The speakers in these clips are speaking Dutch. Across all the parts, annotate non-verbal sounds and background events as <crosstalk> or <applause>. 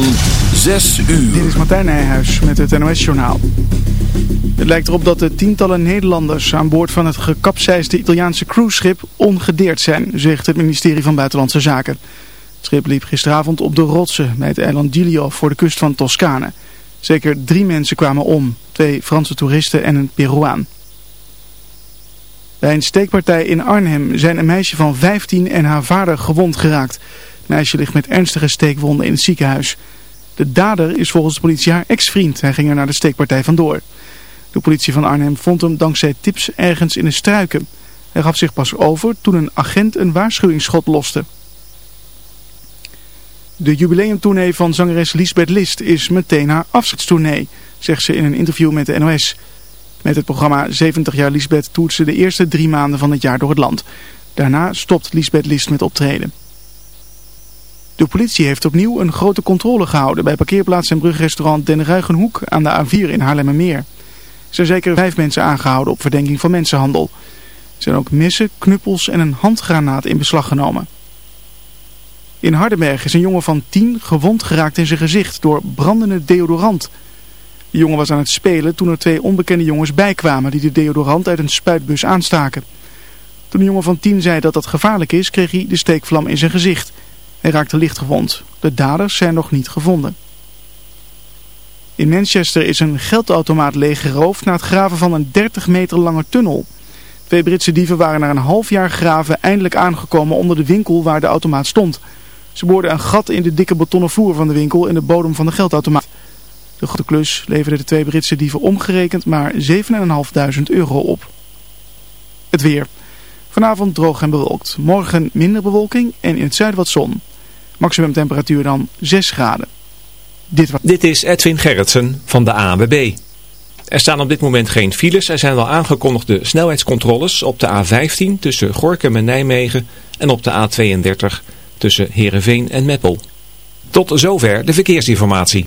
van 6 uur. Dit is Martijn Nijhuis met het NOS-journaal. Het lijkt erop dat de tientallen Nederlanders aan boord van het gekapseisde Italiaanse cruiseschip ongedeerd zijn, zegt het ministerie van Buitenlandse Zaken. Het schip liep gisteravond op de rotsen bij het eiland Giglio voor de kust van Toscane. Zeker drie mensen kwamen om, twee Franse toeristen en een Peruaan. Bij een steekpartij in Arnhem zijn een meisje van 15 en haar vader gewond geraakt. Meisje ligt met ernstige steekwonden in het ziekenhuis. De dader is volgens de politie haar ex-vriend. Hij ging er naar de steekpartij vandoor. De politie van Arnhem vond hem dankzij tips ergens in een struiken. Hij gaf zich pas over toen een agent een waarschuwingsschot loste. De jubileumtournee van zangeres Lisbeth List is meteen haar afscheidstournee, zegt ze in een interview met de NOS. Met het programma 70 jaar Lisbeth toert ze de eerste drie maanden van het jaar door het land. Daarna stopt Lisbeth List met optreden. De politie heeft opnieuw een grote controle gehouden bij parkeerplaats en brugrestaurant Den Ruigenhoek aan de A4 in Haarlemmermeer. Er zijn zeker vijf mensen aangehouden op verdenking van mensenhandel. Er zijn ook messen, knuppels en een handgranaat in beslag genomen. In Hardenberg is een jongen van 10 gewond geraakt in zijn gezicht door brandende deodorant. De jongen was aan het spelen toen er twee onbekende jongens bijkwamen die de deodorant uit een spuitbus aanstaken. Toen de jongen van 10 zei dat dat gevaarlijk is, kreeg hij de steekvlam in zijn gezicht. Hij raakte licht gewond. De daders zijn nog niet gevonden. In Manchester is een geldautomaat leeggeroofd na het graven van een 30 meter lange tunnel. Twee Britse dieven waren na een half jaar graven eindelijk aangekomen onder de winkel waar de automaat stond. Ze boorden een gat in de dikke betonnen vloer van de winkel in de bodem van de geldautomaat. De grote klus leverde de twee Britse dieven omgerekend maar 7.500 euro op. Het weer. Vanavond droog en bewolkt. Morgen minder bewolking en in het zuiden wat zon. Maximum temperatuur dan 6 graden. Dit, dit is Edwin Gerritsen van de ANWB. Er staan op dit moment geen files. Er zijn wel aangekondigde snelheidscontroles op de A15 tussen Gorkum en Nijmegen en op de A32 tussen Heerenveen en Meppel. Tot zover de verkeersinformatie.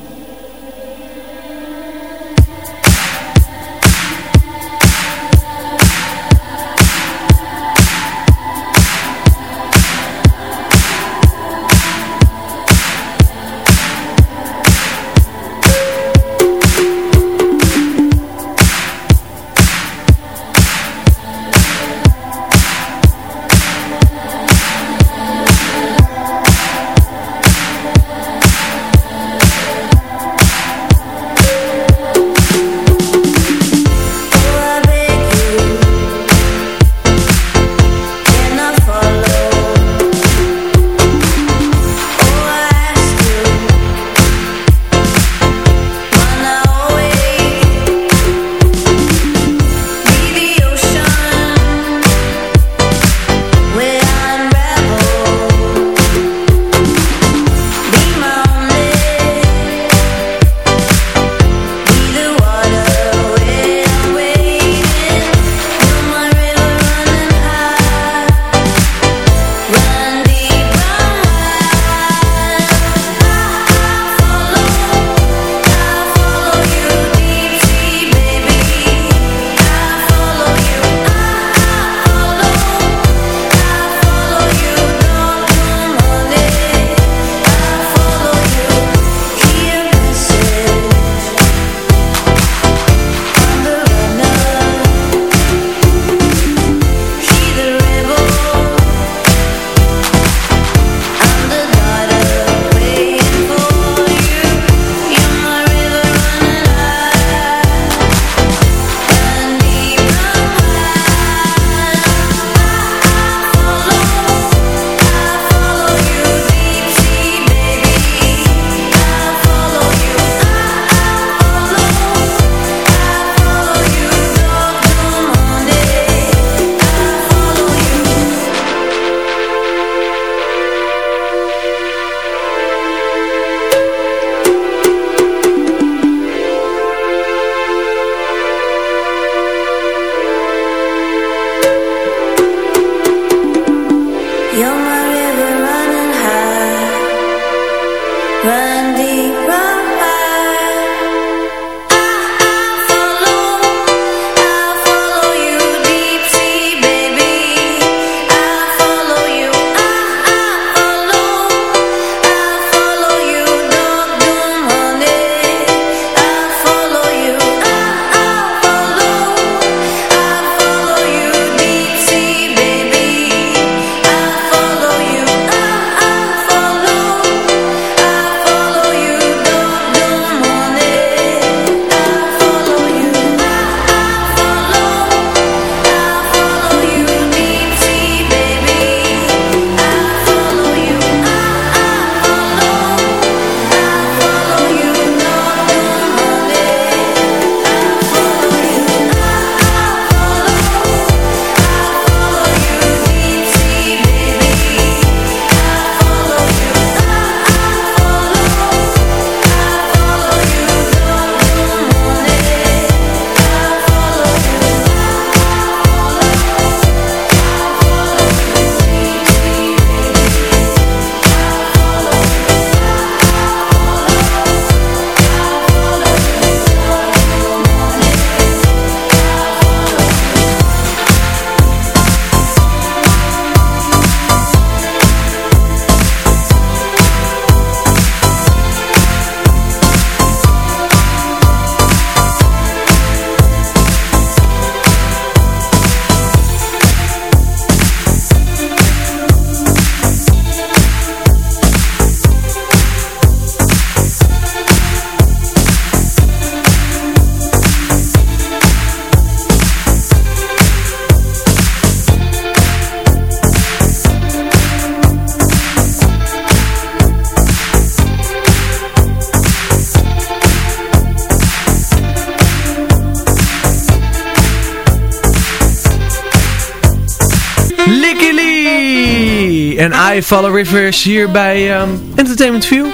I Follow Rivers hier bij um, Entertainment View.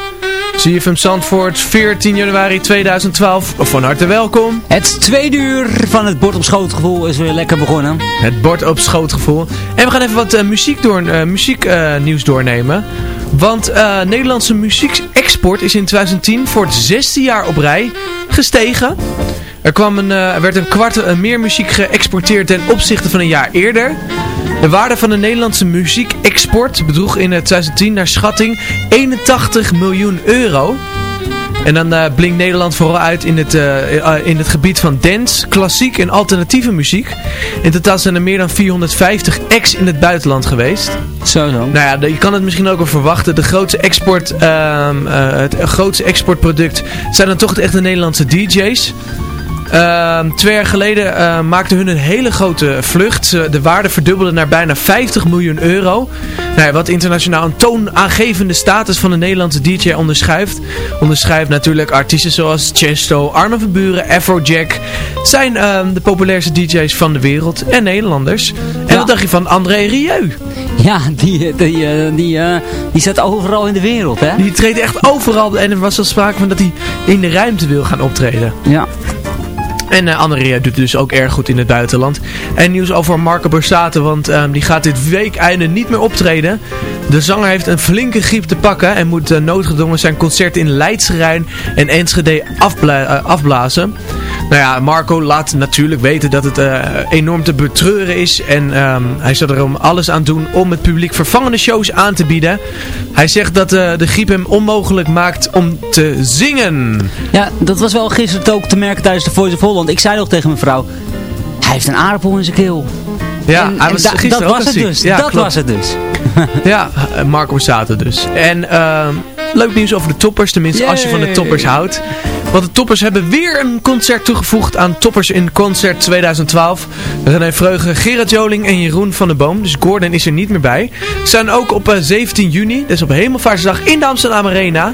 CFM Zandvoort, 14 januari 2012. Van harte welkom. Het tweede uur van het bord op schootgevoel is weer lekker begonnen. Het bord op schootgevoel. En we gaan even wat uh, muziek door, uh, muzieknieuws uh, doornemen. Want Nederlandse muziekexport is in 2010 voor het zesde jaar op rij gestegen. Er, kwam een, er werd een kwart meer muziek geëxporteerd ten opzichte van een jaar eerder. De waarde van de Nederlandse muziekexport bedroeg in 2010 naar schatting 81 miljoen euro. En dan uh, blinkt Nederland vooral uit in het, uh, uh, in het gebied van dance, klassiek en alternatieve muziek. In totaal zijn er meer dan 450 acts in het buitenland geweest. Zo zo. Nou ja, je kan het misschien ook wel verwachten. De grootste export, het grootste exportproduct zijn dan toch echt de Nederlandse DJ's. Uh, twee jaar geleden uh, maakte hun een hele grote vlucht. De waarde verdubbelde naar bijna 50 miljoen euro. Nou ja, wat internationaal een toonaangevende status van de Nederlandse DJ onderschrijft. Onderschrijft natuurlijk artiesten zoals Chesto, Armin van Buren, Afrojack. Zijn uh, de populairste DJ's van de wereld. En Nederlanders. En ja. wat dacht je van André Rieu? Ja, die, die, die, die zit overal in de wereld, hè? Die treedt echt overal. En er was al sprake van dat hij in de ruimte wil gaan optreden. Ja. En uh, Anneria doet dus ook erg goed in het buitenland. En nieuws over Marco Borsato, want um, die gaat dit weekeinde niet meer optreden. De zanger heeft een flinke griep te pakken en moet uh, noodgedwongen zijn concert in Leidse en Enschede uh, afblazen. Nou ja, Marco laat natuurlijk weten dat het enorm te betreuren is. En um, hij zal er om alles aan doen om het publiek vervangende shows aan te bieden. Hij zegt dat de griep hem onmogelijk maakt om te zingen. Ja, dat was wel gisteren ook te merken tijdens de Voice of Holland. Ik zei nog tegen mijn vrouw, hij heeft een aardappel in zijn keel. Ja, en, hij was en da, dat was het dus. Ja, dat klopt. was het dus. ja, Marco Borsato dus. En uh, leuk nieuws over de toppers, tenminste Yay. als je van de toppers houdt. Want de toppers hebben weer een concert toegevoegd aan Toppers in Concert 2012. René Vreugen, Gerard Joling en Jeroen van der Boom. Dus Gordon is er niet meer bij. Ze zijn ook op uh, 17 juni, dus op Hemelvaartsdag in de Amsterdam Arena.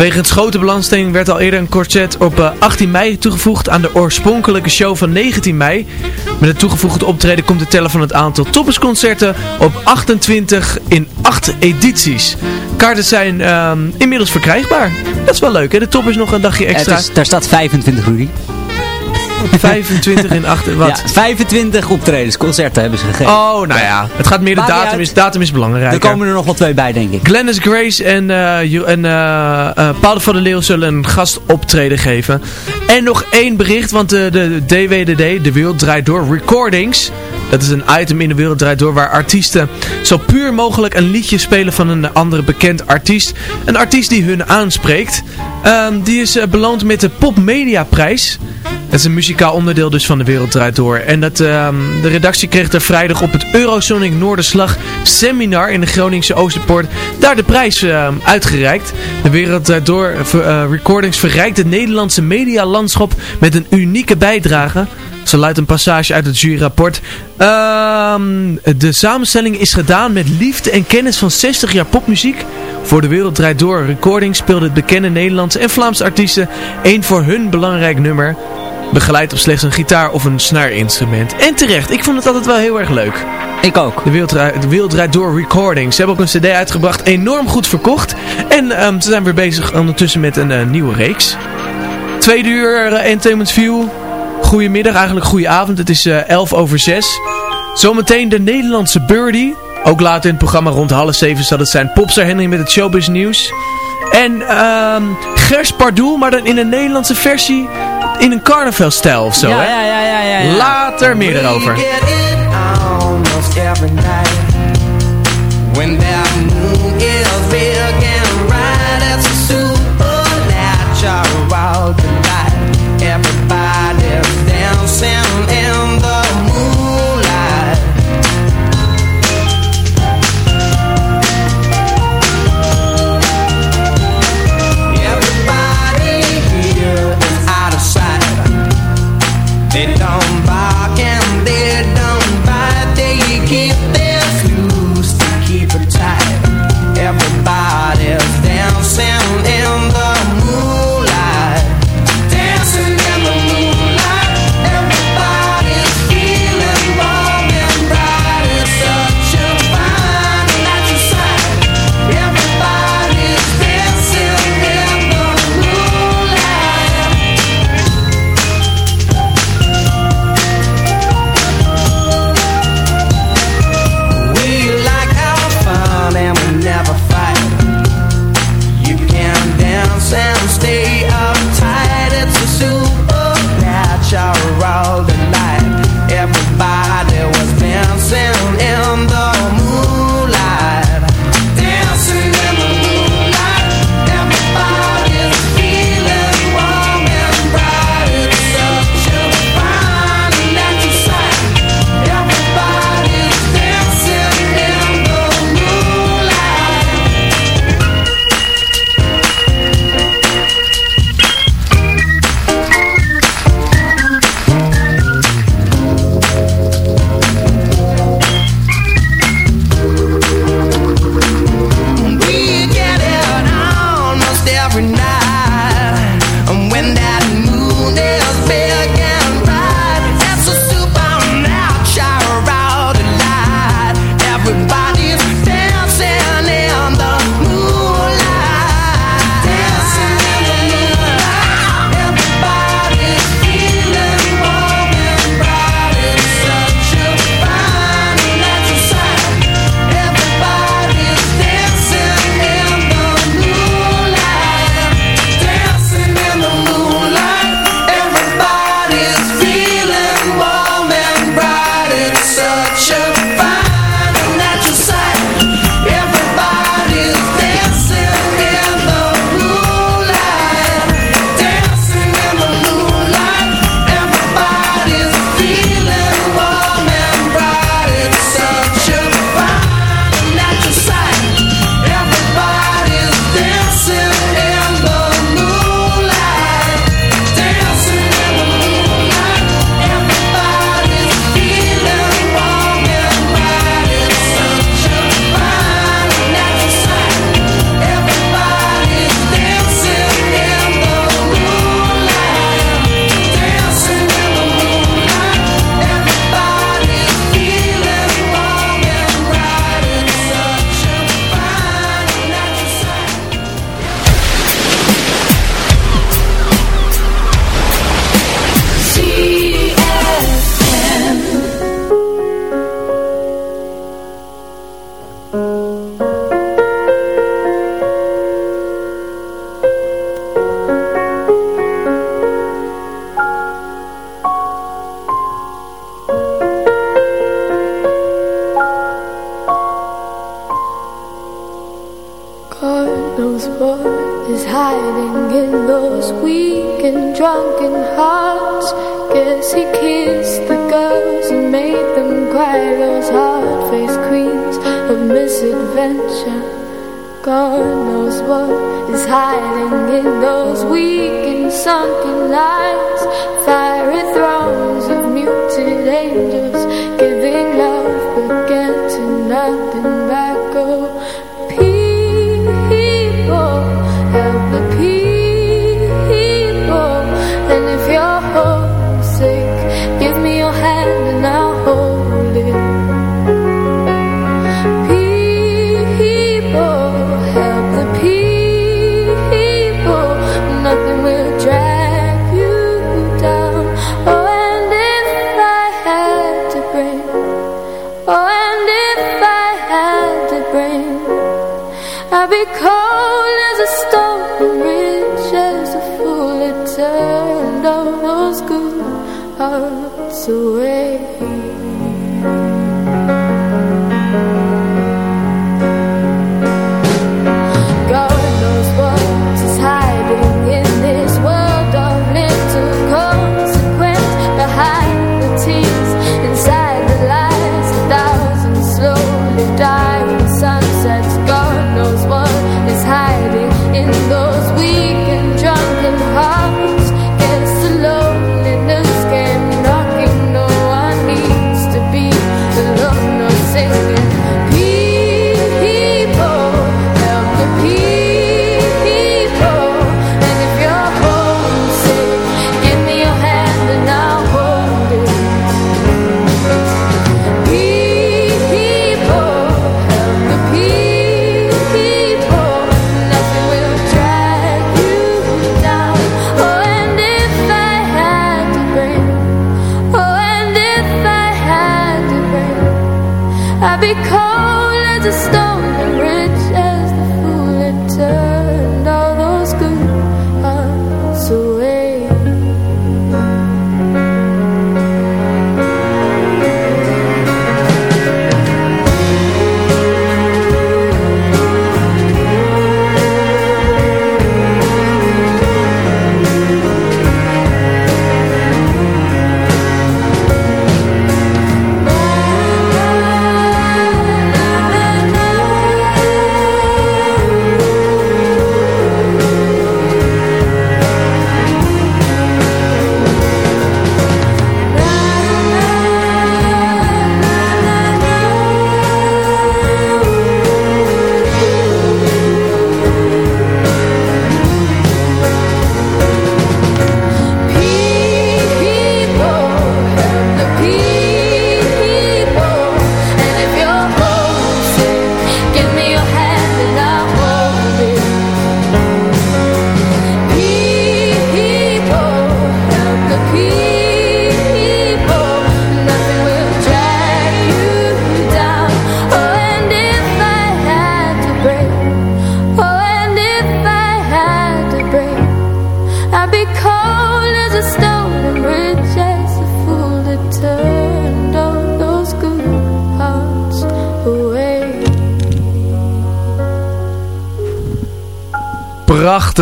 Wegens grote belangstelling werd al eerder een concert op uh, 18 mei toegevoegd aan de oorspronkelijke show van 19 mei. Met het toegevoegde optreden komt het tellen van het aantal toppersconcerten op 28 in 8 edities. Kaarten zijn uh, inmiddels verkrijgbaar. Dat is wel leuk hè, de top is nog een dagje extra. Is, daar staat 25 Rudy. 25 in 8, wat? Ja, 25 optredens, concerten hebben ze gegeven. Oh, nou ja. Het gaat meer de datum is, datum is belangrijk. Er komen er nog wel twee bij, denk ik. Glennis Grace en, uh, en uh, uh, Paul van der Leeuw zullen een gastoptreden geven. En nog één bericht, want de, de DWDD, De Wereld Draait Door Recordings... Dat is een item in de wereld draait door waar artiesten zo puur mogelijk een liedje spelen van een andere bekend artiest. Een artiest die hun aanspreekt. Um, die is beloond met de Pop Media Prijs. Het is een muzikaal onderdeel dus van de wereld draait door. En dat, um, de redactie kreeg er vrijdag op het Eurosonic Noorderslag seminar in de Groningse Oosterpoort daar de prijs uh, uitgereikt. De wereld draait door uh, recordings verrijkt het Nederlandse medialandschap met een unieke bijdrage. Zo luidt een passage uit het juryrapport. Um, de samenstelling is gedaan met liefde en kennis van 60 jaar popmuziek. Voor de wereld draait door. Recording speelde het bekende Nederlandse en Vlaamse artiesten één voor hun belangrijk nummer. Begeleid op slechts een gitaar of een snaarinstrument. En terecht, ik vond het altijd wel heel erg leuk. Ik ook. De wereld, de wereld draait door recordings. Ze hebben ook een cd uitgebracht, enorm goed verkocht. En um, ze zijn weer bezig ondertussen met een uh, nieuwe reeks. Tweede uur uh, Entertainment View. Goedemiddag, eigenlijk goede avond. Het is uh, 11 over 6. Zometeen de Nederlandse Birdie. Ook later in het programma rond half 7 zal het zijn Popstar Henry met het showbiz nieuws. En um, Gers Pardoel, maar dan in een Nederlandse versie in een carnavalstijl of zo. Ja, hè? ja, ja, ja, ja, ja. Later meer erover.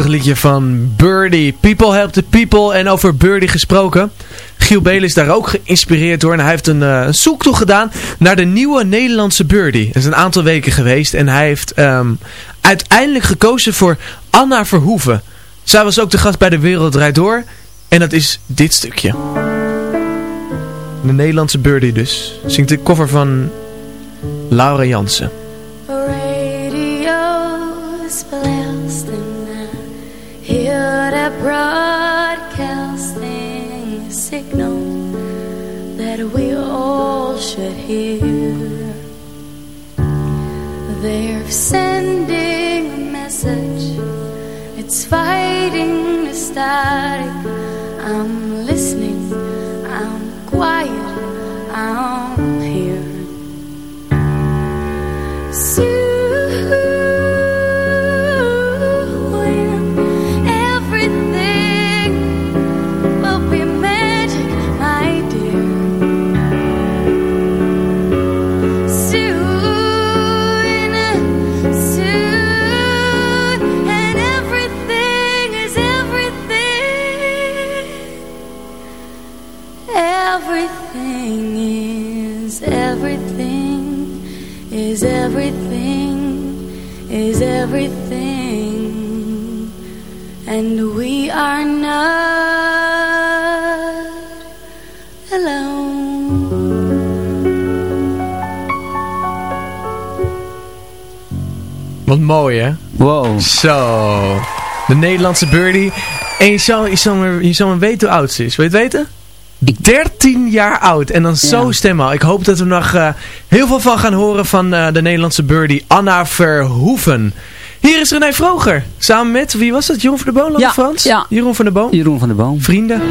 liedje van Birdie. People help the people. En over Birdie gesproken. Giel Beel is daar ook geïnspireerd door. En hij heeft een, uh, zoektocht gedaan naar de nieuwe Nederlandse Birdie. Dat is een aantal weken geweest. En hij heeft ehm, uiteindelijk gekozen voor Anna Verhoeven. Zij was ook de gast bij De Wereld Draait Door. En dat is dit stukje. De Nederlandse Birdie dus. Zingt de cover van Laura Jansen. that we all should hear. They're sending a message, it's fighting the static. I'm Wat mooi, hè? Wow. Zo. De Nederlandse birdie. En je zou, je zou, je zou weten hoe oud ze is. Weet je het weten? 13 jaar oud. En dan zo stemmen. Ik hoop dat we nog eh, heel veel van gaan horen van eh, de Nederlandse birdie Anna Verhoeven. Hier is René Vroger. Samen met, wie was dat? Jeroen van der Boom? Ja, Frans? Ja. Jeroen van der Boom? Jeroen van der Boom. Vrienden.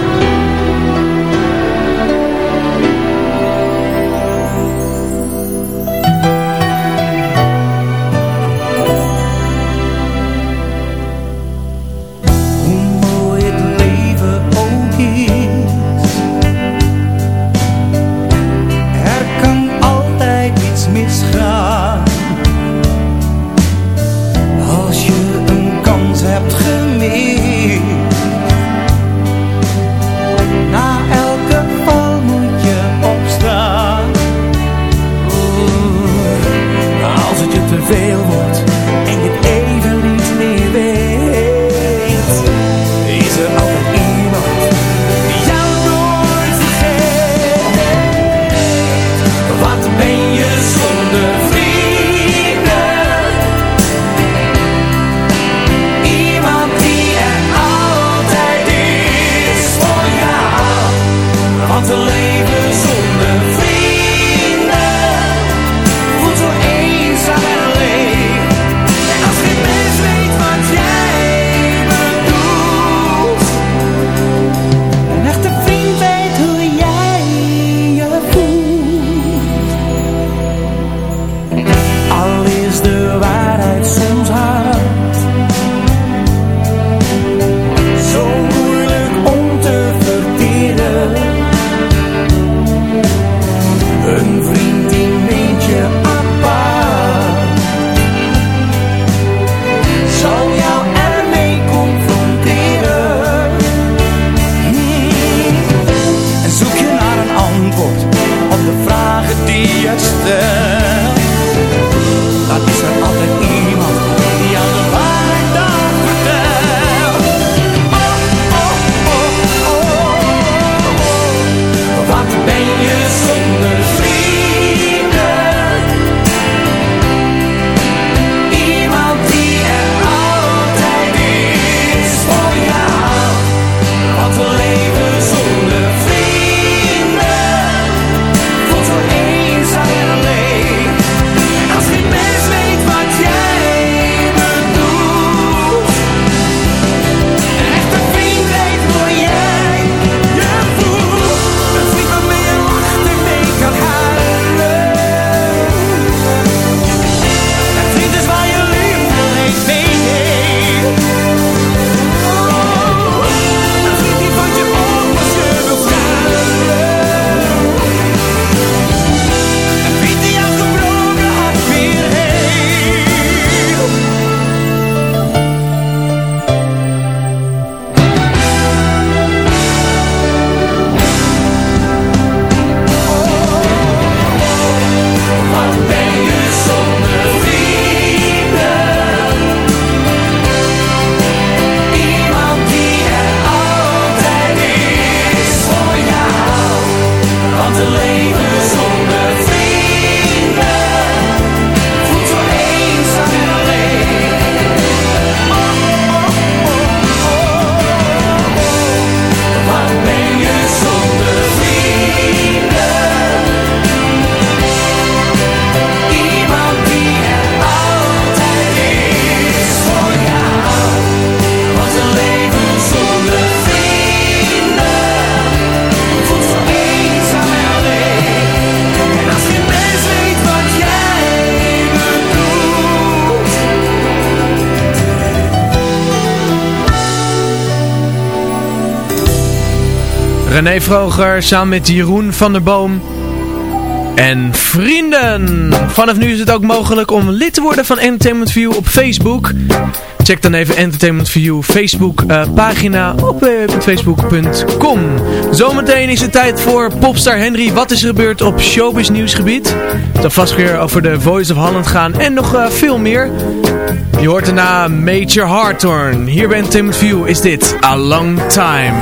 Vroger samen met Jeroen van der Boom. En vrienden! Vanaf nu is het ook mogelijk om lid te worden van Entertainment View op Facebook. Check dan even Entertainment View Facebook eh, pagina op eh, www.facebook.com Zometeen is het tijd voor popstar Henry. Wat is er gebeurd op showbiz nieuwsgebied? Dan vast weer over de Voice of Holland gaan en nog eh, veel meer. Je hoort daarna Major Hartorn. Hier bij Entertainment View is dit A Long Time.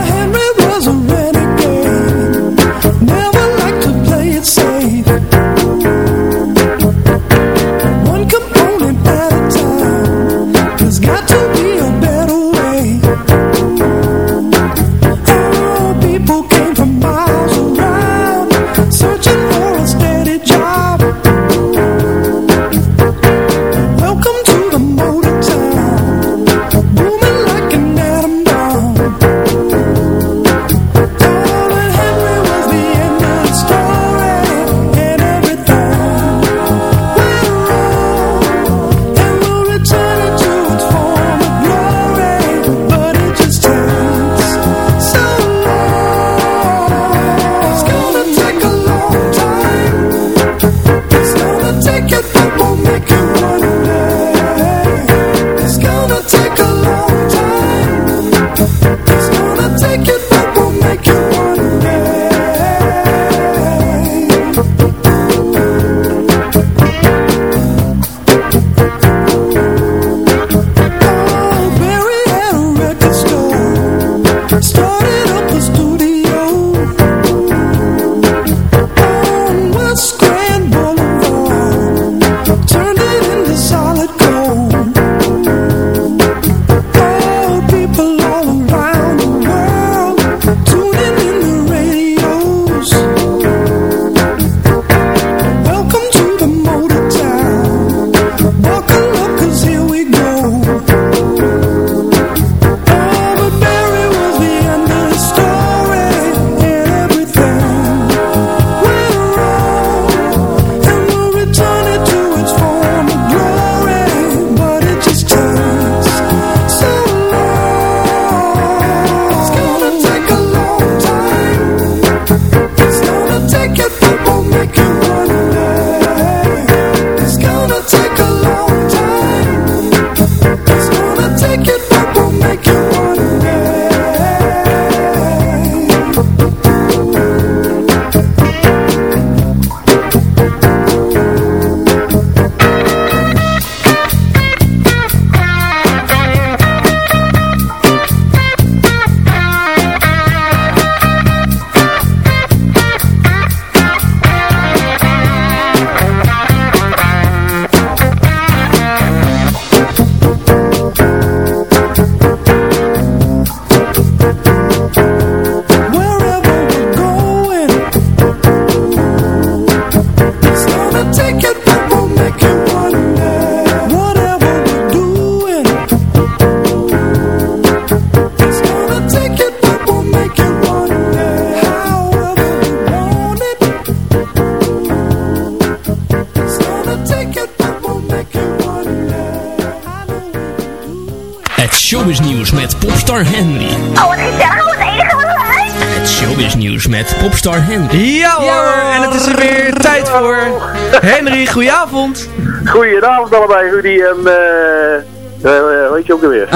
Goedenavond. Goedenavond allebei, Rudy en eh eh, weet je ook alweer.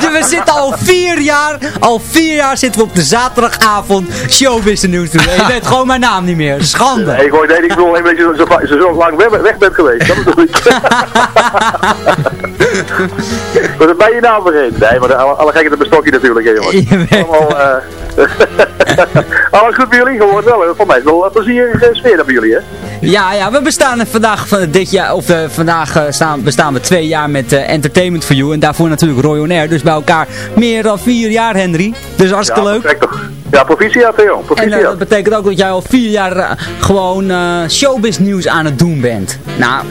<laughs> we zitten al vier jaar, al vier jaar zitten we op de zaterdagavond showbiz nieuws doen. En je weet gewoon mijn naam niet meer. Schande. Nee, ik hoor, nee, ik bedoel, een beetje zo, zo, zo, zo lang weg, weg bent geweest. Dat bedoel ik. <laughs> dat ben je naam vergeten. Nee, maar de- alle, alle gekken op een stokje natuurlijk, hè, jongens. Allemaal, eh <laughs> alles goed bij jullie? Gewoon wel, hè? voor mij is het wel een plezierige sfeer bij jullie, hè? Ja, ja, we bestaan er vandaag van dit jaar, of eh, vandaag eh, staan, bestaan we twee jaar met eh, Entertainment for You. En daarvoor natuurlijk Roy On Air. Dus bij elkaar meer dan vier jaar, Henry. Dus hartstikke ja, leuk. Ja, proficiat, joh. En dat betekent ook dat jij al vier jaar gewoon eh, showbiz nieuws aan het doen bent. Nou,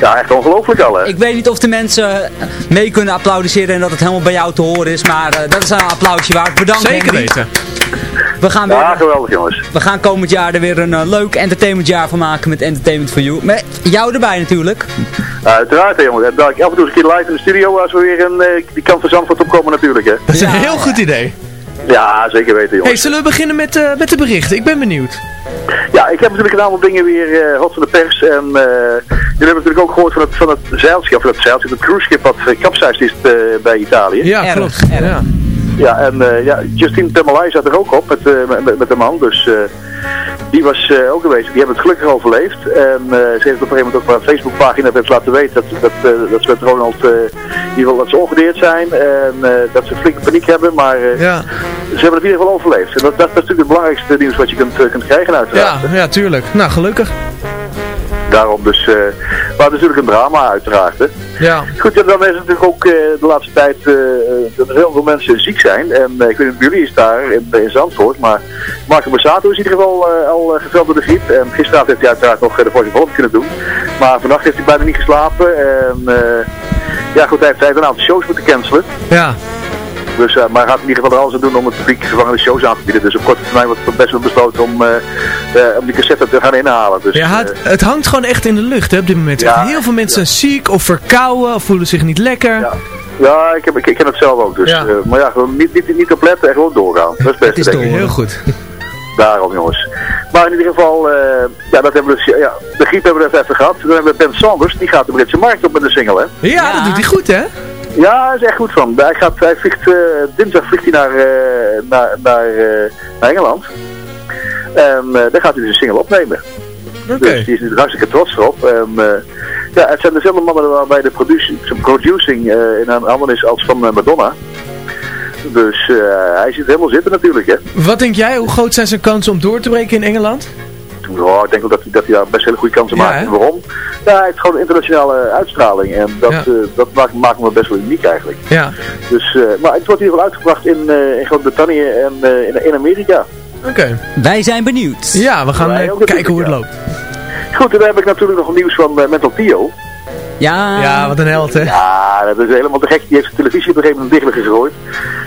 Ja, echt ongelooflijk al, hè? ik weet niet of de mensen mee kunnen applaudisseren en dat het helemaal bij jou te horen is. Maar eh, dat is een applausje waard. Bedankt Zeker Henry. weten. We gaan, Ja, weer, geweldig, jongens. we gaan komend jaar er weer een eh, leuk entertainmentjaar van maken met Entertainment for You. Met jou erbij natuurlijk. Ja, uiteraard, hè, jongens. En dan af en toe eens een keer live in de studio als we weer een, eh, die kant van Zandvoort opkomen natuurlijk, hè? Dat is een heel goed idee. Ja, zeker weten, Hey, jongens. zullen we beginnen met, eh, met de berichten? Ik ben benieuwd. Ja, ik heb natuurlijk een aantal dingen weer uh, hot van de pers. En uh, jullie hebben natuurlijk ook gehoord van het, van het zeilschip, van het zeilschip, het cruiseschip wat capsized is uh, bij Italië. Ja, klopt. Ja. Ja, en ja, Justine Temalai zat er ook op met, met, met de man, dus die was ook geweest. Die hebben het gelukkig overleefd. En ze heeft op een gegeven moment ook op haar Facebookpagina laten weten dat, dat, dat ze met Ronald in ieder geval dat ze ongedeerd zijn. En dat ze flinke paniek hebben, maar ja. ze hebben het in ieder geval overleefd. En dat, dat, is natuurlijk het belangrijkste nieuws wat je kunt, kunt krijgen uiteraard. Ja, ja, tuurlijk. Nou, gelukkig. Daarom dus, uh, maar natuurlijk een drama uiteraard. Hè. Ja. Goed, en dan is het natuurlijk ook uh, de laatste tijd uh, dat er heel veel mensen ziek zijn. En ik weet niet, bij jullie is daar in, in Zandvoort, maar Marco Borsato is in ieder geval al geveld door de griep. En gisteravond heeft hij uiteraard nog de Voice of kunnen doen. Maar vannacht heeft hij bijna niet geslapen. En ja goed, hij heeft, hij heeft een aantal shows moeten cancelen. Ja. Dus, uh, maar hij gaat in ieder geval er alles aan doen om het publiek vervangende shows aan te bieden. Dus op korte termijn wordt het best wel besloten om, uh, uh, om die cassette te gaan inhalen. Dus, ja, het, het, hangt gewoon echt in de lucht hè, op dit moment. Ja, Heel veel mensen zijn ziek of verkouden of voelen zich niet lekker. Ja. Ja, ik, heb, ik, ik ken het zelf ook. Dus, Ja. maar ja, gewoon niet, niet, niet op letten en gewoon doorgaan. Dat is het beste, Het is ik. heel goed. Daarom, jongens. Maar in ieder geval, eh, ja, dat hebben we dus, ja, de griep hebben we net even gehad. Dan hebben we Ben Sanders, die gaat de Britse markt op met een single, hè? Ja, dat doet hij goed hè? Ja, hij is echt goed van. Hij, gaat, hij vliegt, eh, dinsdag vliegt hij naar, eh, naar, naar, eh, naar Engeland. En eh, daar gaat hij dus een single opnemen. Oké. Dus die is nu hartstikke trots erop. En, eh, ja, het zijn dezelfde mannen waarbij de producing eh, in een handen is als van Madonna. Dus hij zit helemaal zitten natuurlijk, hè. Wat denk jij, hoe groot zijn zijn kansen om door te breken in Engeland? Ja, ik denk ook dat hij, dat hij daar best hele goede kansen Ja, maakt. Waarom? Ja, hij heeft gewoon een internationale uitstraling. En dat, Ja. eh, dat maakt, maakt hem wel best wel uniek eigenlijk. Ja. Dus, eh, maar het wordt in ieder geval uitgebracht in, eh, in Groot-Brittannië en eh, in, in Amerika. Oké. Wij zijn benieuwd. Ja, we gaan eh, kijken hoe het loopt. Goed, en dan heb ik natuurlijk nog nieuws van eh, Mental Tio. Ja. Ja, wat een held hè. Ja, dat is helemaal te gek. Die heeft zijn televisie op een gegeven moment dicht gegooid.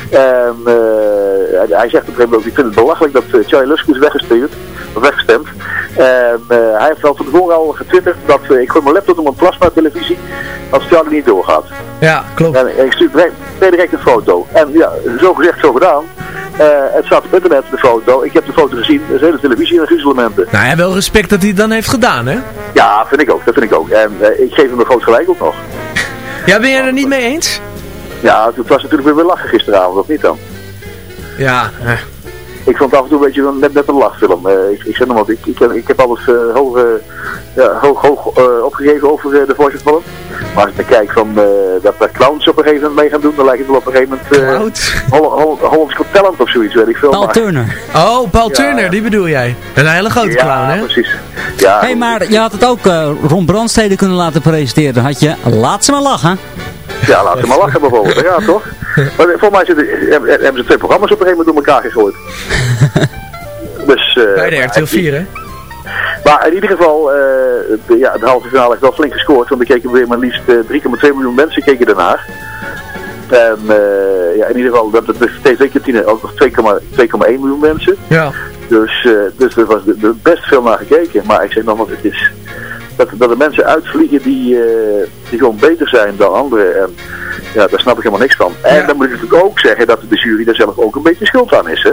En eh, hij- zegt op een gegeven moment ook, ik vind het belachelijk dat eh, Charlie Lusk is weggestuurd, weggestemd. En eh, hij heeft wel van tevoren al getwitterd dat eh, ik gooi mijn laptop op een plasma televisie als Charlie niet doorgaat. Ja, klopt. En, en ik stuur direct, direct een foto. En ja, zo gezegd, zo gedaan. Eh, het staat op internet, de foto. Ik heb de foto gezien. Er is hele televisie en gruzelementen. Nou ja, wel respect dat hij het dan heeft gedaan hè. Ja, vind ik ook. Dat vind ik ook. En ik geef hem een groot gelijk ook nog. <laughs> Ja, ben jij er niet mee eens? Ja, het was natuurlijk weer weer lachen gisteravond, of niet dan? Ja. eh. Ik vond het af en toe een beetje een- net, net een lachfilm. Eh, ik, ik zeg nog wat, ik, ik, ik heb alles eh, hoog, eh, ja, hoog, hoog eh, opgegeven over de Voice of Holland. Maar als ik dan kijk van, eh, dat daar clowns op een gegeven moment mee gaan doen, dan lijkt het wel op een gegeven moment eh Hollands Got Talent of zoiets, weet ik veel. Paul maar- Turner. Oh, Paul Ja, Turner, die bedoel jij. Een hele grote ja, clown hè. precies. Ja, Hé, hey, maar je had het ook eh, Ron Brandstede kunnen laten presenteren. Dan had je, laat ze maar lachen. ja, laat ze maar lachen bijvoorbeeld. Ja, toch? <laughs> Maar volgens mij zitten, hebben, hebben ze twee programma's op een gegeven moment door elkaar gegooid. <laughs> dus, eh, Bij de RTL hij- 4 hè. Maar in ieder geval, eh, de, ja, de halve finale heeft wel flink gescoord. Want er keken weer maar liefst eh, 3,2 miljoen mensen keken ernaar. En eh, ja, in ieder geval, dat, de tv-kantine ook nog 2,1 miljoen mensen. Ja. Dus, eh, dus er was de, de best veel naar gekeken. Maar ik zeg nog wat, het is dat, dat er mensen uitvliegen die, eh, die gewoon beter zijn dan anderen. En ja, daar snap ik helemaal niks van. En Ja. dan moet ik natuurlijk ook zeggen dat de jury daar zelf ook een beetje schuld aan is. Hè?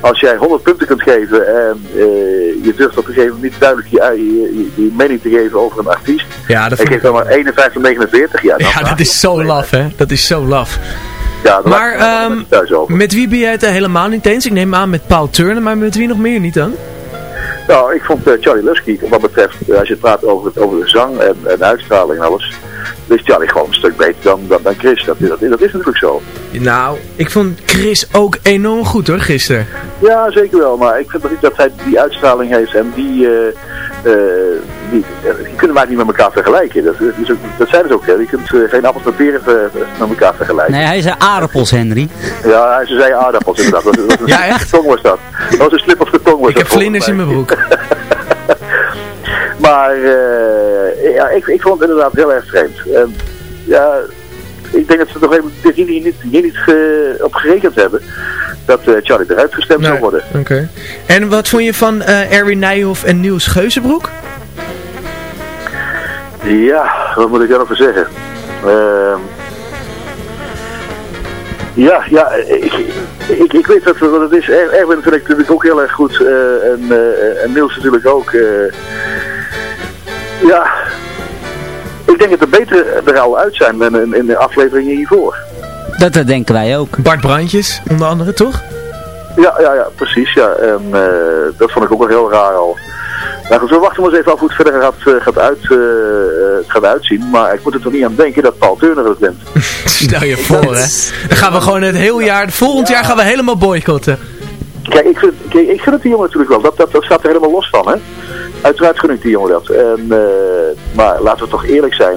Als jij 100 punten kunt geven en eh, je durft op een gegeven moment niet duidelijk je, je, mening te geven over een artiest. Ja, dat En geeft dan maar 51, 49. Ja, dan Ja, dat is zo laf hè. Dat is zo laf. Ja, Maar, ehm. Met wie ben jij het helemaal niet eens? Ik neem aan met Paul Turner, maar met wie nog meer niet dan? Nou, ik vond eh, Charlie Lusky, wat betreft, eh, als je praat over, het, over de zang en, en uitstraling en alles, is Charlie gewoon een stuk beter dan, dan, dan Chris. Dat, dat, dat is natuurlijk zo. Nou, ik vond Chris ook enorm goed hoor, gisteren. Ja, zeker wel. Maar ik vind toch niet dat hij die uitstraling heeft en die, eh, eh, die, die kunnen wij niet met elkaar vergelijken. Dat, dat is ook, dat zijn ze ook. Hè. Je kunt eh, geen appels met peren met elkaar vergelijken. Nee, hij zei aardappels, Henry. Ja, ze zei aardappels inderdaad. Dat, dat, <laughs> dat, Ja, echt? de tong was dat. Dat was een slip of de tong was Ik heb dat, volgens vlinders in mij. mijn broek. <laughs> Maar eh, ja, ik, ik vond het inderdaad heel erg vreemd. En, ja, ik denk dat ze nog even dit hier niet, hier niet ge- op gerekend hebben. Dat eh, Charlie eruit gestemd zou worden. Oké. En wat vond je van eh Erwin Nijhoff en Niels Geuzenbroek? Ja, wat moet ik daarover zeggen? Ehm, Ja, ja, ik, ik, ik weet dat wat het is. Er- Erwin vind ik natuurlijk ook heel erg goed. eh, en, en Niels natuurlijk ook. ja, ik denk dat er beter er al uit zijn dan in, in de afleveringen hiervoor. Dat eh, denken wij ook. Bart Brandjes, onder andere, toch? Ja, ja, ja, precies. Ja. En eh, dat vond ik ook wel heel raar al. Nou goed, we wachten maar eens even af hoe het verder gaat, eh, gaat, uit, eh, eh, het gaat uitzien. Maar ik moet er toch niet aan denken dat Paul Turner het wint. <laughs> Stel je voor, hè. Dan gaan we gewoon het hele jaar, volgend jaar gaan we helemaal boycotten. Kijk, ik vind, kijk, ik gun het die jongen natuurlijk wel. Dat, dat, dat staat er helemaal los van, hè. Uiteraard gun ik die jongen dat. En, eh, maar laten we toch eerlijk zijn.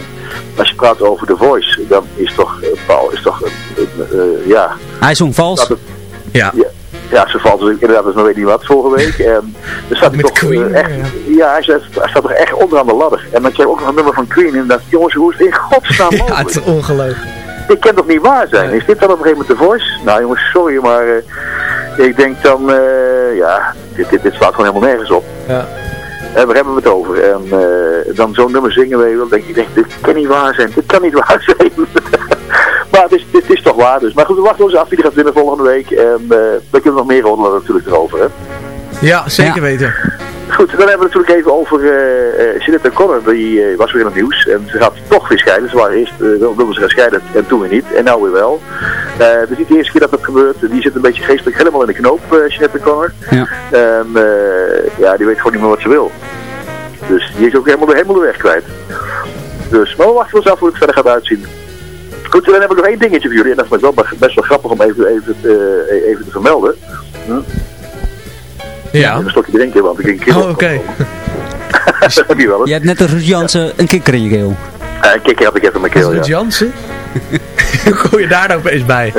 Als je praat over The Voice, dan is toch eh, Paul, is toch, eh, ja... Hij zong vals. Dat het- Ja. ja. Ja, ze valt dus inderdaad dus maar weet niet wat vorige week. <laughs> En er staat toch Queen, echt, ja, hij, staat, hij staat toch echt onderaan de ladder. En dan krijg je ook nog een nummer van Queen en dat jongens, hoe is het in godsnaam <laughs> Ja, het is ongelooflijk. Dit kan toch niet waar zijn? Is dit dan op een gegeven moment de voice? Nou jongens, sorry, maar ik denk dan, ja, dit, dit, dit slaat gewoon helemaal nergens op. Ja. En waar hebben we het over? En eh, dan zo'n nummer zingen, weet je wel, denk je, denk, dit kan niet waar zijn, dit kan niet <laughs> waar zijn. maar het is, dit is toch waar dus. Maar goed, we wachten ons af wie er gaat winnen volgende week. En eh dan kunnen we nog meer roddelen natuurlijk erover, hè. Ja, zeker Ja. weten. Goed, dan hebben we het natuurlijk even over uh, uh, Jeanette Connor. Die eh, was weer in het nieuws. En ze gaat toch weer scheiden. Ze waren eerst, uh, wilden ze gaan scheiden en toen weer niet. En nou weer wel. Uh, het is niet de eerste keer dat dat gebeurt. Die zit een beetje geestelijk helemaal in de knoop, uh, Jeanette Connor. Ja. Uh, ja, die weet gewoon niet meer wat ze wil. Dus die is ook helemaal de, helemaal de weg kwijt. Dus, maar we wachten ons af hoe het verder gaat uitzien. Goed, dan heb ik nog één dingetje voor jullie. En dat is wel best wel grappig om even, even, uh, even te vermelden. Hm? Ja. Een stokje drinken, want ik een keer. Oh, oké. Okay. <laughs> heb je wel eens. Je hebt net een Ruud Jansen een kikker in je keel. Ja, een kikker had ik even in mijn keel, Ruud ja. Jansen? <laughs> Hoe kom je daar nou opeens bij?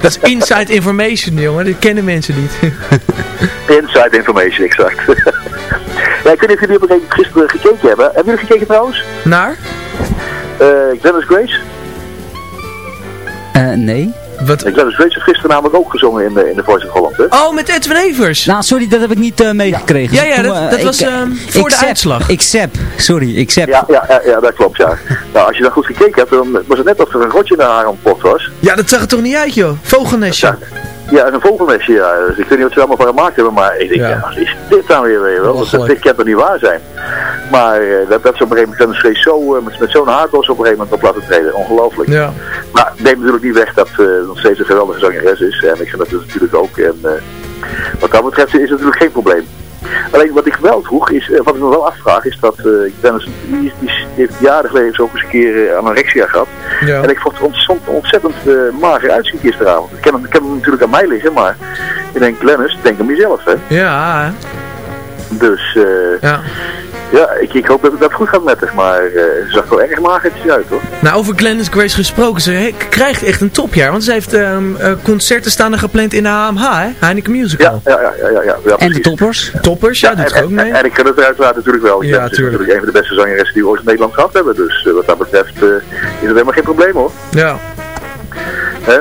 Dat is inside information, jongen. Dat kennen mensen niet. inside information, exact. <laughs> ja, ik weet niet of jullie op een gegeven moment gisteren gekeken hebben. Hebben jullie gekeken trouwens? Naar? Uh, Dennis Grace? Uh, nee. Wat? Dennis Grace heeft gisteren namelijk ook gezongen in de, in de Voice of Holland, hè? Oh, met Edwin Evers. Nou, sorry, dat heb ik niet uh, meegekregen. Ja, ja, dat, dat ik, was um, voor de uitslag. Ik sep, sorry, ik sep. Ja, ja, ja, ja, dat klopt, ja. nou, als je dan goed gekeken hebt, dan was het net alsof er een rotje naar haar ontploft was. Ja, dat zag er toch niet uit, joh. Vogelnestje. Ja. Ja, een vogelnestje, ja. Dus ik weet niet wat ze allemaal van gemaakt hebben, maar ik denk, ja, ja is dit dan weer, weer wel? Dat, dit kan toch niet waar zijn? Maar uh, dat, dat ze op een gegeven moment zo, uh, met, met zo'n haardos op een gegeven moment op laten treden. Ongelooflijk. Ja. Maar neemt natuurlijk niet weg dat uh, nog steeds een geweldige zangeres is. En ik vind dat dus natuurlijk ook. En wat dat betreft is het natuurlijk geen probleem. Alleen wat ik wel vroeg, is, uh, wat ik me wel afvraag, is dat Dennis, die, die, die heeft jaren geleden ook eens een keer uh, anorexia gehad. Ja. En ik vond het ontzettend, ontzettend mager uitzien gisteravond. Ik kan, hem, ik kan hem natuurlijk aan mij liggen, maar ik denk, Dennis, denk aan jezelf, hè. Ja. Dus, uh, ja. Ja, ik, ik hoop dat het dat goed gaat met haar, maar uh, ze zag wel erg magertjes uit hoor. Nou, over Glennis Grace gesproken, ze krijgt echt een topjaar, want ze heeft um, uh, concerten staan er gepland in de AMH, hè? Heineken Musical. Ja, ja, ja, ja, ja, ja En de toppers? Toppers, ja, ja doet en, ook mee. En, en ik gun het uiteraard natuurlijk wel. Ja, is natuurlijk een van de beste zangeressen die we ooit in Nederland gehad hebben, dus uh, wat dat betreft is het helemaal geen probleem hoor. Ja. He?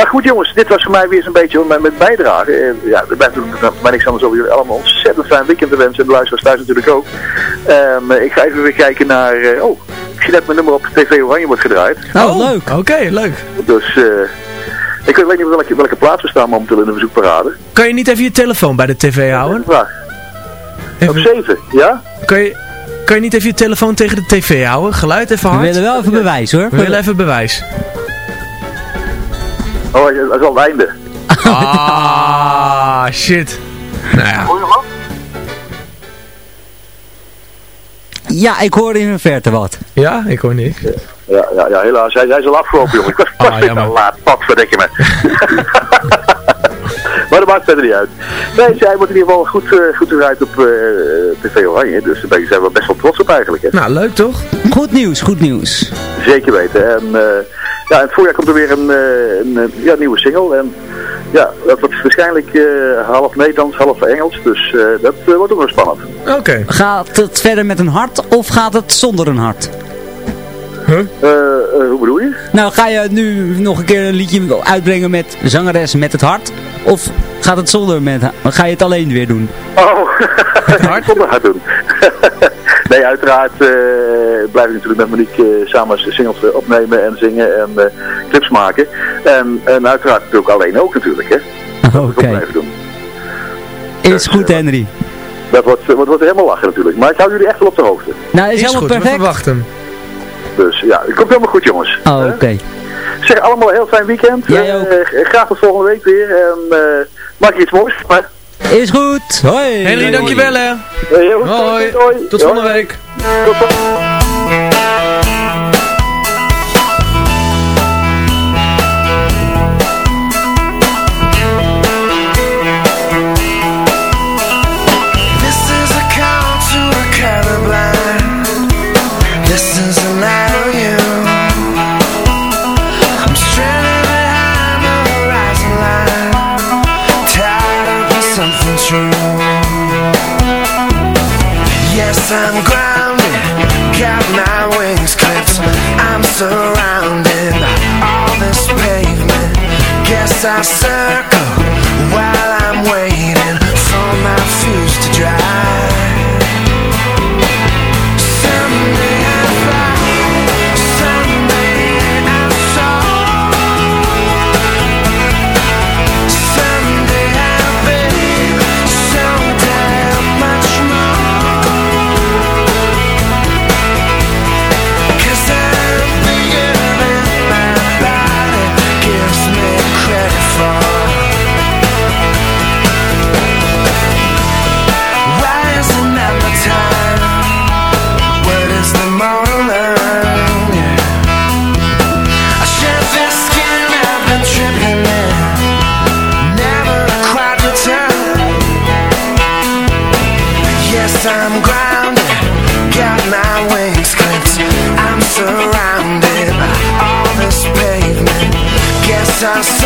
Maar goed jongens, dit was voor mij weer zo'n beetje met, met bijdragen. Uh, ja, er blijft natuurlijk maar niks anders over jullie allemaal ontzettend fijn weekend te wensen. En de luisteraars thuis natuurlijk ook. Um, ik ga even weer kijken naar... Uh, oh, ik zie net mijn nummer op TV Oranje wordt gedraaid. Oh, oh leuk. Oké, okay, leuk. Dus uh, ik weet niet welke, welke plaats we staan momenteel in de verzoekparade. Kan je niet even je telefoon bij de tv houden? Ja. Op 7, ja? Kan je... Kan je niet even je telefoon tegen de tv houden? Geluid even hard. We willen wel even bewijs hoor. We willen even bewijs. Oh, dat is al het einde. Ah, shit. Nou ja. Hoor je nog wat? Ja, ik hoor in de verte wat. Ja, ik hoor niet. Ja, ja, ja helaas. Hij, hij is al afgelopen, jongen. Ik was, <laughs> Ah, al <laughs> laat. Pat, verdikke me. <laughs> maar dat maakt verder niet uit. Nee, zij wordt in ieder geval goed, uh, goed eruit op uh, TV Oranje. Dus daar zijn we best wel trots op eigenlijk. Hè. Nou, leuk toch? Goed nieuws, goed nieuws. Zeker weten. En uh, ja, in het voorjaar komt er weer een, een ja, nieuwe single. En ja, dat wordt waarschijnlijk half Nederlands, half Engels. Dus dat wordt ook wel spannend. Oké. Okay. Gaat het verder met een hart of gaat het zonder een hart? Huh? Uh, uh, hoe bedoel je? Nou, ga je nu nog een keer een liedje uitbrengen met zangeres met het hart? Of gaat het zonder met Ga je het alleen weer doen? Oh, <laughs> hard zonder haar doen. <laughs> nee, uiteraard eh, blijf ik natuurlijk met Monique eh, samen singles eh, opnemen en zingen en clips maken. En, en uiteraard natuurlijk alleen ook natuurlijk, hè. Oké. Is dus, goed, Henry. Dat wordt, dat wordt helemaal lachen natuurlijk. Maar ik hou jullie echt wel op de hoogte. Nou, is, helemaal perfect. We. Dus ja, het komt helemaal goed, jongens. Oh, oké zeg allemaal een heel fijn weekend. Jij eh, ook. graag tot volgende week weer. Eh, maak je iets moois. Is goed. Hoi. Henry, dankjewel hè. Hoi. Tot volgende week. Tot volgende week. I said. piensas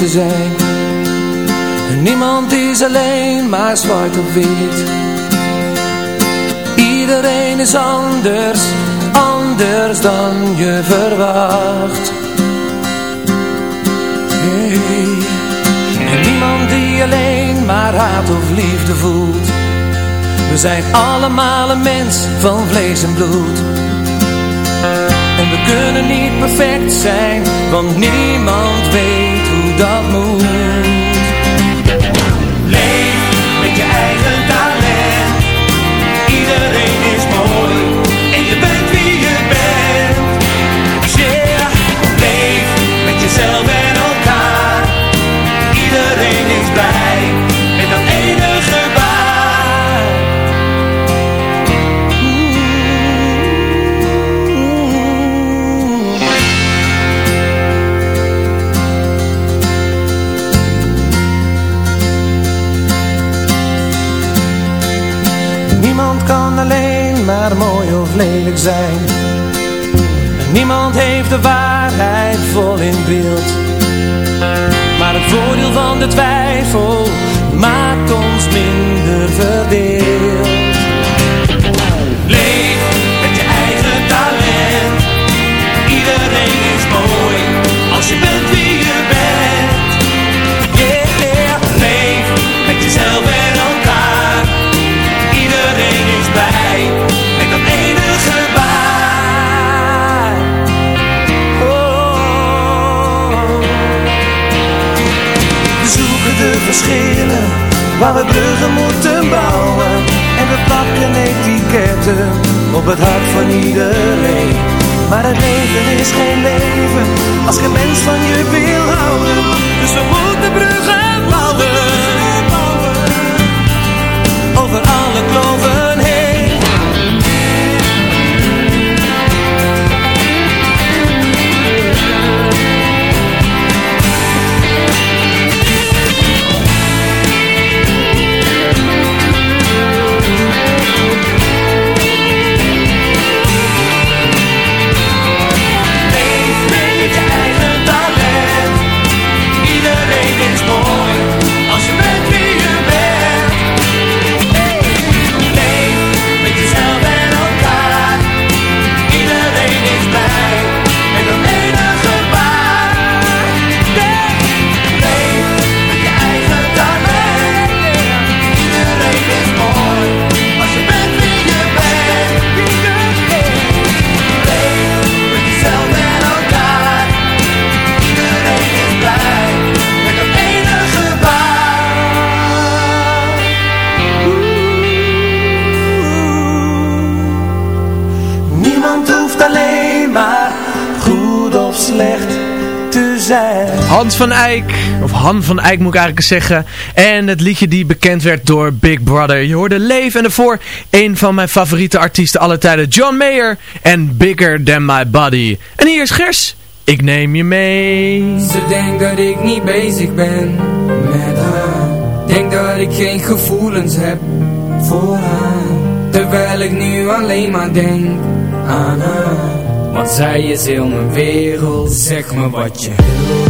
te zijn. En niemand is alleen maar zwart of wit. Iedereen is anders, anders dan je verwacht. Hey. En niemand die alleen maar haat of liefde voelt. We zijn allemaal een mens van vlees en bloed. En we kunnen niet perfect zijn, want niemand weet hoe dat Niemand kan alleen maar mooi of lelijk zijn. En niemand heeft de waarheid vol in beeld. Maar het voordeel van de twijfel maakt ons minder verdeeld. Verschillen waar we bruggen moeten bouwen. En we plakken etiketten op het hart van iedereen. Maar het leven is geen leven als geen mens van je wil houden. Dus we moeten bruggen bouwen over alle kloven van Eyck, of Han van Eyck moet ik eigenlijk zeggen. En het liedje die bekend werd door Big Brother. Je hoorde Leef en daarvoor een van mijn favoriete artiesten aller tijden, John Mayer. En Bigger Than My Body. En hier is Gers. Ik neem je mee. Ze denkt dat ik niet bezig ben met haar. Denk dat ik geen gevoelens heb voor haar. Terwijl ik nu alleen maar denk aan haar. Want zij is heel mijn wereld. Zeg me wat je wil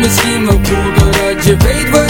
misschien wel cool Doordat je weet wat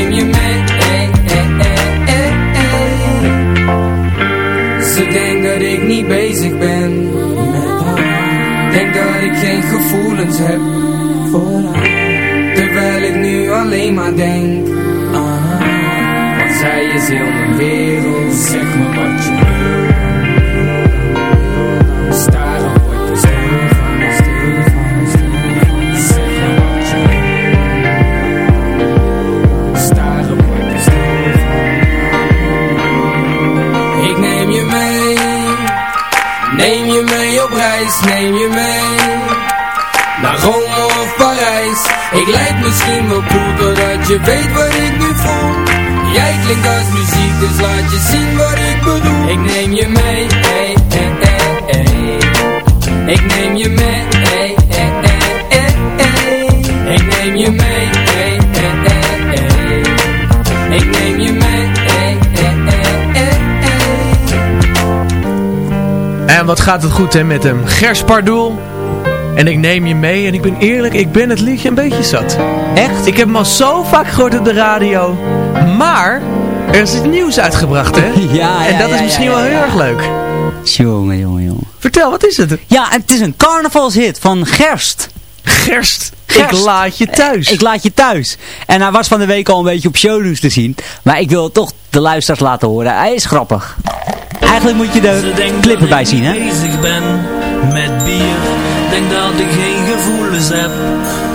geen gevoelens heb voor haar Terwijl ik nu alleen maar denk aan haar Want zij is heel mijn wereld Zeg me wat je je weet wat ik nu voel Jij klinkt als muziek Dus laat je zien wat ik bedoel Ik neem je mee hey, hey, hey. Ik neem je mee hey, hey, hey. Ik neem je mee hey. Ik neem je mee hey. En wat gaat het goed hè met hem? Gers Pardoel. En ik neem je mee en ik ben eerlijk, ik ben het liedje een beetje zat. Echt? Ik heb hem al zo vaak gehoord op de radio. Maar er is iets nieuws uitgebracht hè? <laughs> Ja, En ja, dat ja, is misschien ja, wel heel ja. erg leuk. Jongen, jongen, jongen. Vertel, wat is het? Ja, het is een carnavalshit van Gerst. Gerst. Gerst. Ik laat je thuis. Ik laat je thuis. En hij was van de week al een beetje op shownews te zien. Maar ik wil het toch de luisteraars laten horen. Hij is grappig. Eigenlijk moet je de clip erbij zien, hè? bezig ben met bier Denk dat ik geen gevoelens heb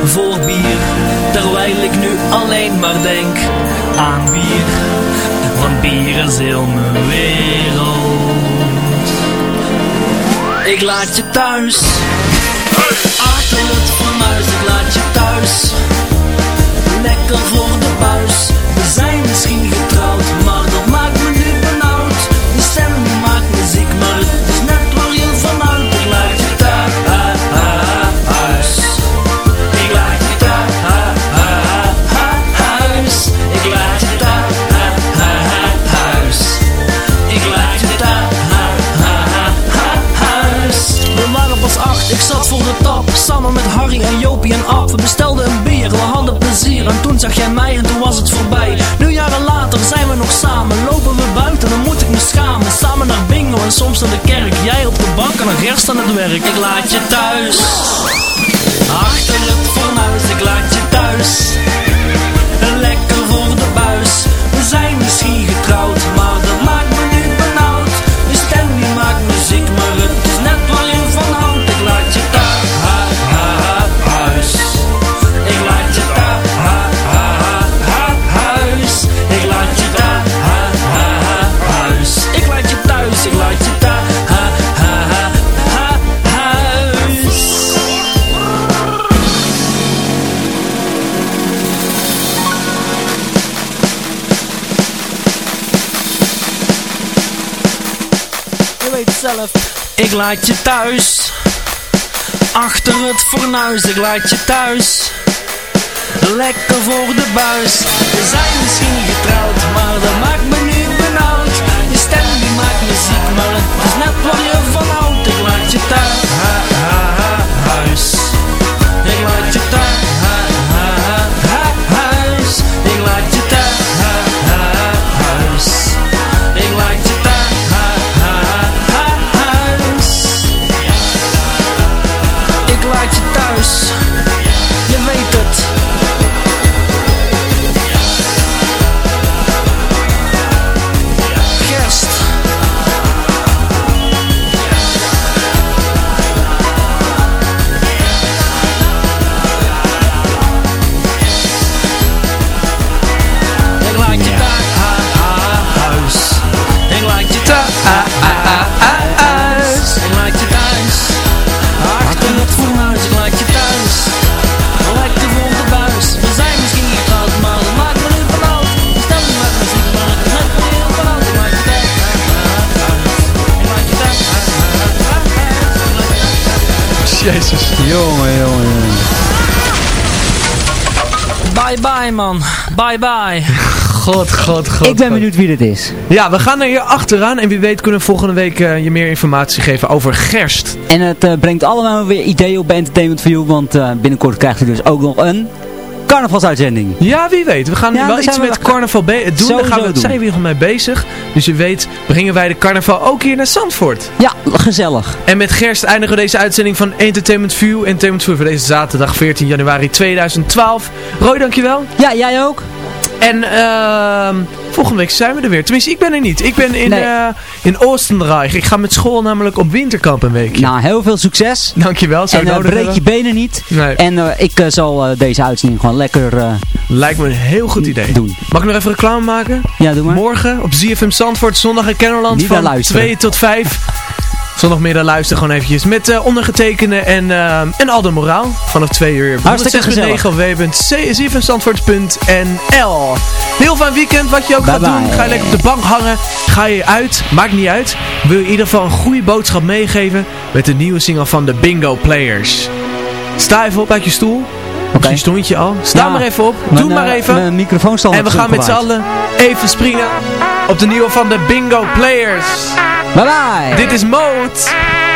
voor bier. Terwijl ik nu alleen maar denk aan bier. Want bier is heel mijn wereld. Ik laat je thuis. Achter het fornuis, ik laat je thuis. Lekker voor de buis. We zijn misschien getrouwd, maar En We bestelden een bier, we hadden plezier En toen zag jij mij en toen was het voorbij. Nu jaren later zijn we nog samen. Lopen we buiten, dan moet ik me schamen. Samen naar bingo en soms naar de kerk. Jij op de bank en een rest aan het werk. Ik laat je thuis. Achter het fornuis, ik laat je thuis Ik laat je thuis. Achter het fornuis, ik laat je thuis. Lekker voor de buis. We zijn misschien getrouwd, maar dat maakt me nu benauwd. Je stem die maakt muziek, maar het is net waar je van houdt. Ik laat je thuis. Jongen, jongen, jongen. Bye bye man. Bye bye. God, god, god. Ik ben god. benieuwd wie dit is. Ja, we gaan er hier achteraan en wie weet kunnen we volgende week eh, je meer informatie geven over gerst. En het eh, brengt allemaal weer ideeën op bij Entertainment for You, want eh, binnenkort krijgt u dus ook nog een carnavalsuitzending. Ja, wie weet. We gaan Ja, wel daar iets we met carnaval doen. Daar Sowieso gaan we, doen. zijn we hier mee bezig. Dus je weet, brengen wij de carnaval ook hier naar Zandvoort. Ja, gezellig. En met gerst eindigen we deze uitzending van Entertainment View. Entertainment View voor deze zaterdag 14 januari 2012. Roy, dankjewel. Ja, jij ook? En ehm volgende week zijn we er weer. Tenminste, ik ben er niet. Ik ben in, Nee. eh, in Oostenrijk. Ik ga met school namelijk op winterkamp een weekje. Nou, heel veel succes. Dankjewel. Zou En je eh, nodig breek je benen niet. Nee. En eh, ik zal deze uitzending gewoon lekker Lijkt me een heel goed idee. doen. Mag ik nog even reclame maken? Ja, doe maar. Morgen op ZFM Zandvoort, zondag in Kennerland van luisteren. 2 tot 5. <laughs> Zondagmiddag luister gewoon eventjes met eh, ondergetekende en, eh, en Aldo Moraal vanaf 2 uur. Hartstikke gezellig. 106.9 op Heel fijn weekend, wat je ook Bye gaat doen. Ga je lekker op de bank hangen, ga je uit, maakt niet uit. Wil je in ieder geval een goede boodschap meegeven met de nieuwe single van de Bingo Players. Sta even op uit je stoel. Oké. je stond je al. Sta Ja, maar even op. mijn, Doe maar eh, even. Mijn microfoonstand En we gaan met z'n allen even springen op de nieuwe van de Bingo Players. Bye bye. Dit is Mode.